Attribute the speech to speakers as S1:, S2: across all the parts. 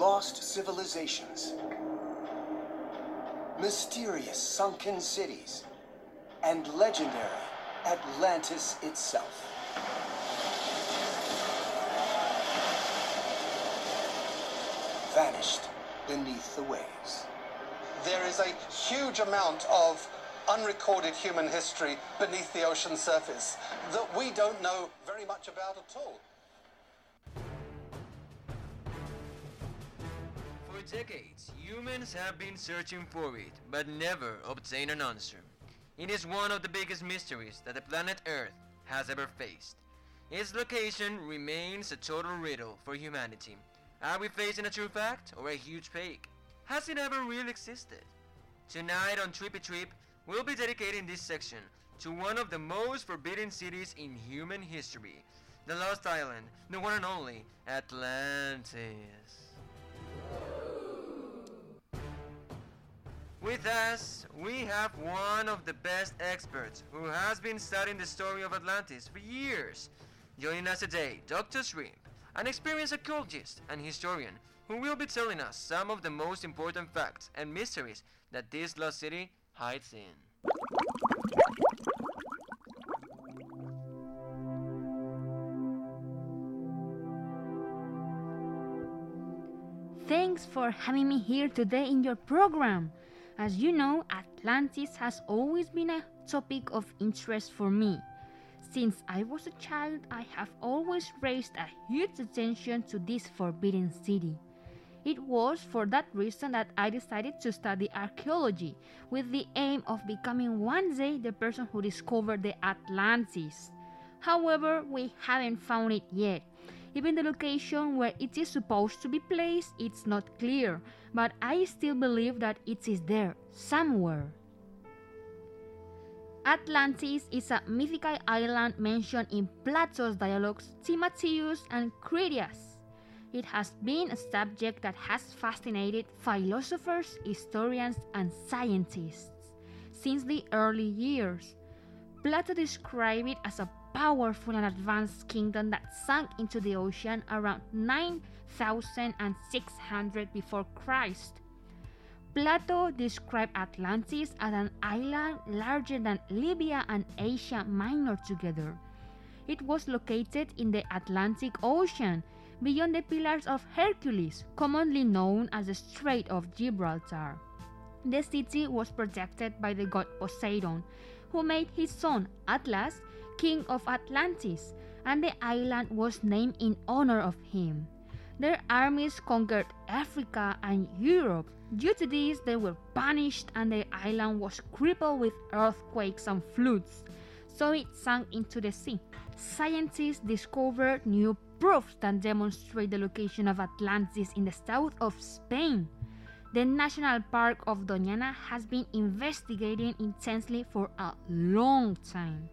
S1: lost civilizations, mysterious sunken cities, and legendary Atlantis itself. Vanished beneath the waves.
S2: There is a huge amount of unrecorded human history beneath the ocean surface that we don't know very much about at all.
S3: For decades, humans have been searching for it, but never obtained an answer. It is one of the biggest mysteries that the planet Earth has ever faced. Its location remains a total riddle for humanity. Are we facing a true fact or a huge fake? Has it ever really existed? Tonight on Trippy Trip, we'll be dedicating this section to one of the most forbidden cities in human history, the Lost Island, the one and only Atlantis. With us, we have one of the best experts who has been studying the story of Atlantis for years. Joining us today, Dr. Shrimp, an experienced archaeologist and historian who will be telling us some of the most important facts and mysteries that this lost city hides in.
S4: Thanks for having me here today in your program. As you know, Atlantis has always been a topic of interest for me. Since I was a child, I have always raised a huge attention to this forbidden city. It was for that reason that I decided to study archaeology with the aim of becoming one day the person who discovered the Atlantis. However, we haven't found it yet. Even the location where it is supposed to be placed it's not clear, but I still believe that it is there somewhere. Atlantis is a mythical island mentioned in Plato's dialogues Timotheus and Critias. It has been a subject that has fascinated philosophers, historians, and scientists since the early years. Plato described it as a powerful and advanced kingdom that sank into the ocean around 9600 before Christ. Plato described Atlantis as an island larger than Libya and Asia Minor together. It was located in the Atlantic Ocean, beyond the Pillars of Hercules, commonly known as the Strait of Gibraltar. The city was protected by the god Poseidon, who made his son Atlas king of Atlantis, and the island was named in honor of him. Their armies conquered Africa and Europe. Due to this, they were banished and the island was crippled with earthquakes and floods, so it sank into the sea. Scientists discovered new proofs that demonstrate the location of Atlantis in the south of Spain. The National Park of Doñana has been investigating intensely for a long time.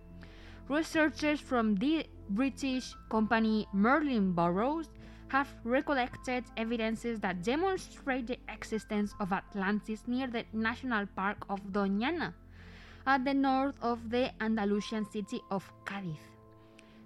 S4: Researchers from the British company Merlin Burrows have recollected evidences that demonstrate the existence of Atlantis near the National Park of Doñana, at the north of the Andalusian city of Cadiz.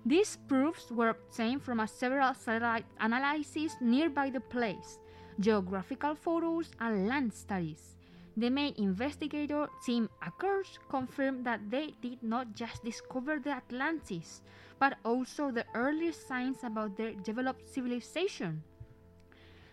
S4: These proofs were obtained from a several satellite analyses nearby the place, geographical photos, and land studies. The main investigator, Tim Akers, confirmed that they did not just discover the Atlantis, but also the earliest signs about their developed civilization.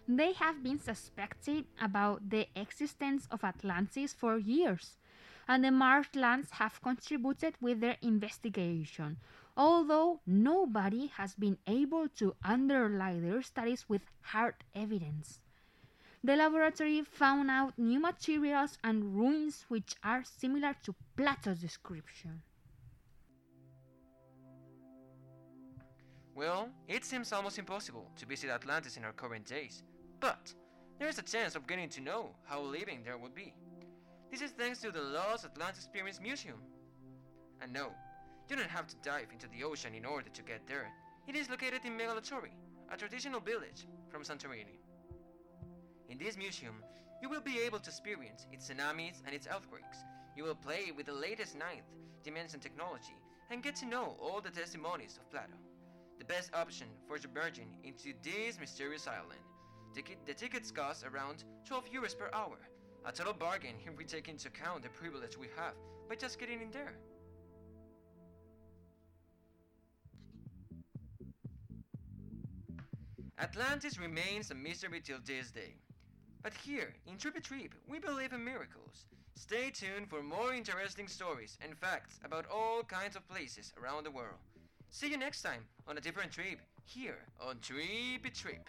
S4: They have been suspected about the existence of Atlantis for years, and the marshlands have contributed with their investigation, although nobody has been able to underlie their studies with hard evidence. The laboratory found out new materials and ruins which are similar to Plato's description.
S3: Well, it seems almost impossible to visit Atlantis in our current days, but there is a chance of getting to know how living there would be. This is thanks to the Lost Atlantis Experience Museum. And no, you don't have to dive into the ocean in order to get there. It is located in Megalochori, a traditional village from Santorini. In this museum, you will be able to experience its tsunamis and its earthquakes. You will play with the latest ninth dimension technology and get to know all the testimonies of Plato. The best option for submerging into this mysterious island. The tickets cost around 12 euros per hour. A total bargain if we take into account the privilege we have by just getting in there. Atlantis remains a mystery till this day. But here, in Trippy Trip, we believe in miracles. Stay tuned for more interesting stories and facts about all kinds of places around the world. See you next time on a different trip here on Trippy Trip.